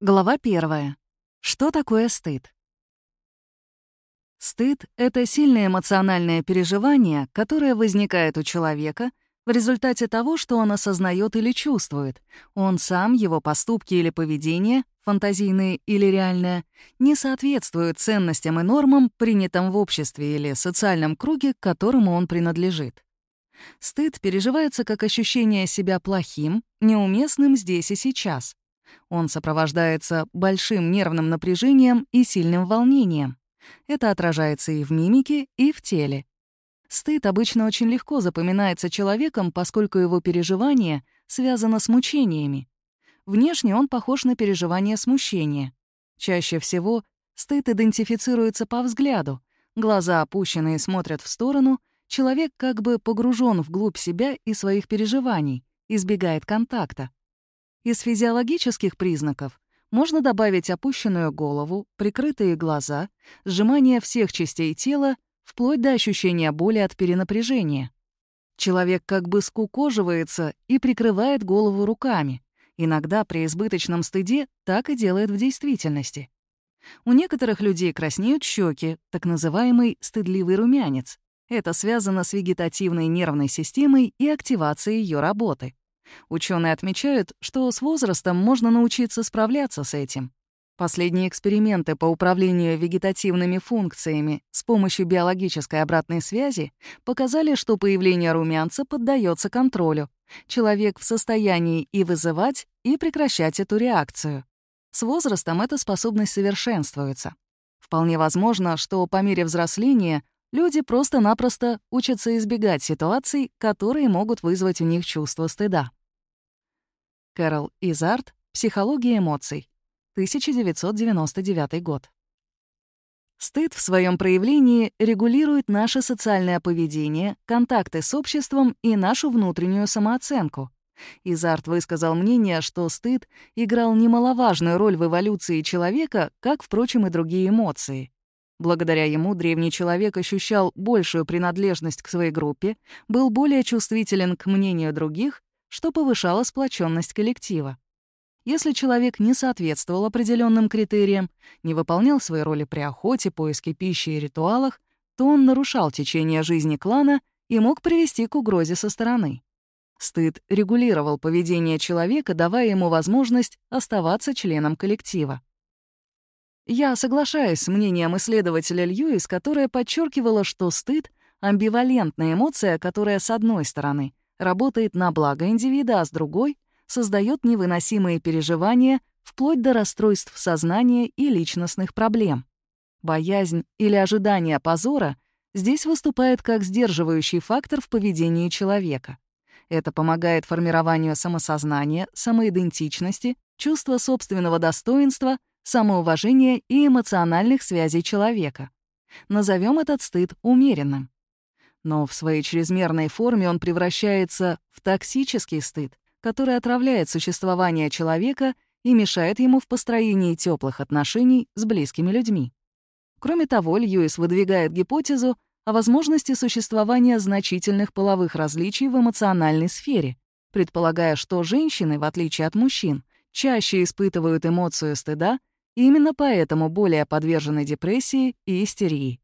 Глава первая. Что такое стыд? Стыд — это сильное эмоциональное переживание, которое возникает у человека в результате того, что он осознает или чувствует. Он сам, его поступки или поведение, фантазийные или реальные, не соответствуют ценностям и нормам, принятым в обществе или социальном круге, к которому он принадлежит. Стыд переживается как ощущение себя плохим, неуместным здесь и сейчас — он сопровождается большим нервным напряжением и сильным волнением. Это отражается и в мимике, и в теле. Стыд обычно очень легко запоминается человеком, поскольку его переживание связано с мучениями. Внешне он похож на переживание смущения. Чаще всего стыд идентифицируется по взгляду. Глаза опущенные смотрят в сторону, человек как бы погружен вглубь себя и своих переживаний, избегает контакта. Из физиологических признаков можно добавить опущенную голову, прикрытые глаза, сжимание всех частей тела, вплоть до ощущения боли от перенапряжения. Человек как бы скукоживается и прикрывает голову руками. Иногда при избыточном стыде так и делает в действительности. У некоторых людей краснеют щеки, так называемый стыдливый румянец. Это связано с вегетативной нервной системой и активацией ее работы. Ученые отмечают, что с возрастом можно научиться справляться с этим. Последние эксперименты по управлению вегетативными функциями с помощью биологической обратной связи показали, что появление румянца поддается контролю. Человек в состоянии и вызывать, и прекращать эту реакцию. С возрастом эта способность совершенствуется. Вполне возможно, что по мере взросления люди просто-напросто учатся избегать ситуаций, которые могут вызвать у них чувство стыда. Кэрол Изарт «Психология эмоций», 1999 год. Стыд в своем проявлении регулирует наше социальное поведение, контакты с обществом и нашу внутреннюю самооценку. Изарт высказал мнение, что стыд играл немаловажную роль в эволюции человека, как, впрочем, и другие эмоции. Благодаря ему древний человек ощущал большую принадлежность к своей группе, был более чувствителен к мнению других что повышало сплоченность коллектива. Если человек не соответствовал определенным критериям, не выполнял свои роли при охоте, поиске пищи и ритуалах, то он нарушал течение жизни клана и мог привести к угрозе со стороны. Стыд регулировал поведение человека, давая ему возможность оставаться членом коллектива. Я соглашаюсь с мнением исследователя Льюис, которая подчеркивала, что стыд — амбивалентная эмоция, которая, с одной стороны, работает на благо индивида, а с другой — создает невыносимые переживания вплоть до расстройств сознания и личностных проблем. Боязнь или ожидание позора здесь выступает как сдерживающий фактор в поведении человека. Это помогает формированию самосознания, самоидентичности, чувства собственного достоинства, самоуважения и эмоциональных связей человека. Назовем этот стыд умеренным. Но в своей чрезмерной форме он превращается в токсический стыд, который отравляет существование человека и мешает ему в построении теплых отношений с близкими людьми. Кроме того, Льюис выдвигает гипотезу о возможности существования значительных половых различий в эмоциональной сфере, предполагая, что женщины, в отличие от мужчин, чаще испытывают эмоцию стыда и именно поэтому более подвержены депрессии и истерии.